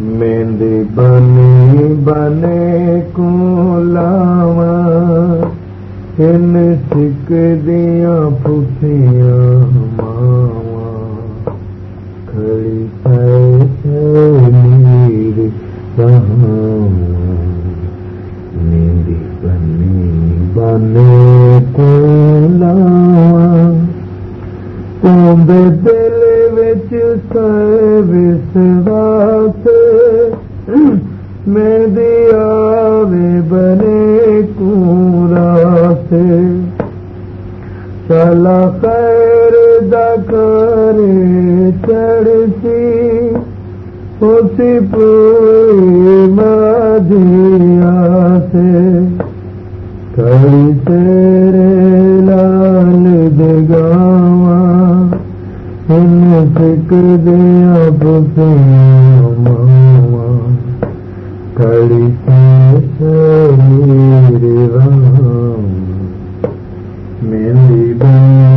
مہندی بنی بنے کو لاوا ان سکھ دیا پھوٹیاں ماوا کھڑی پیسے نیر مہندی بنی بنے کو لاوا دل وچ وسواس میں دیا وے بنے کورا سے چلا خیر دکر چڑھتی، اسی پوری مدیا سے۔ کئی تیرے لال دگاواں ان سکھ دیا بسیاں میری بن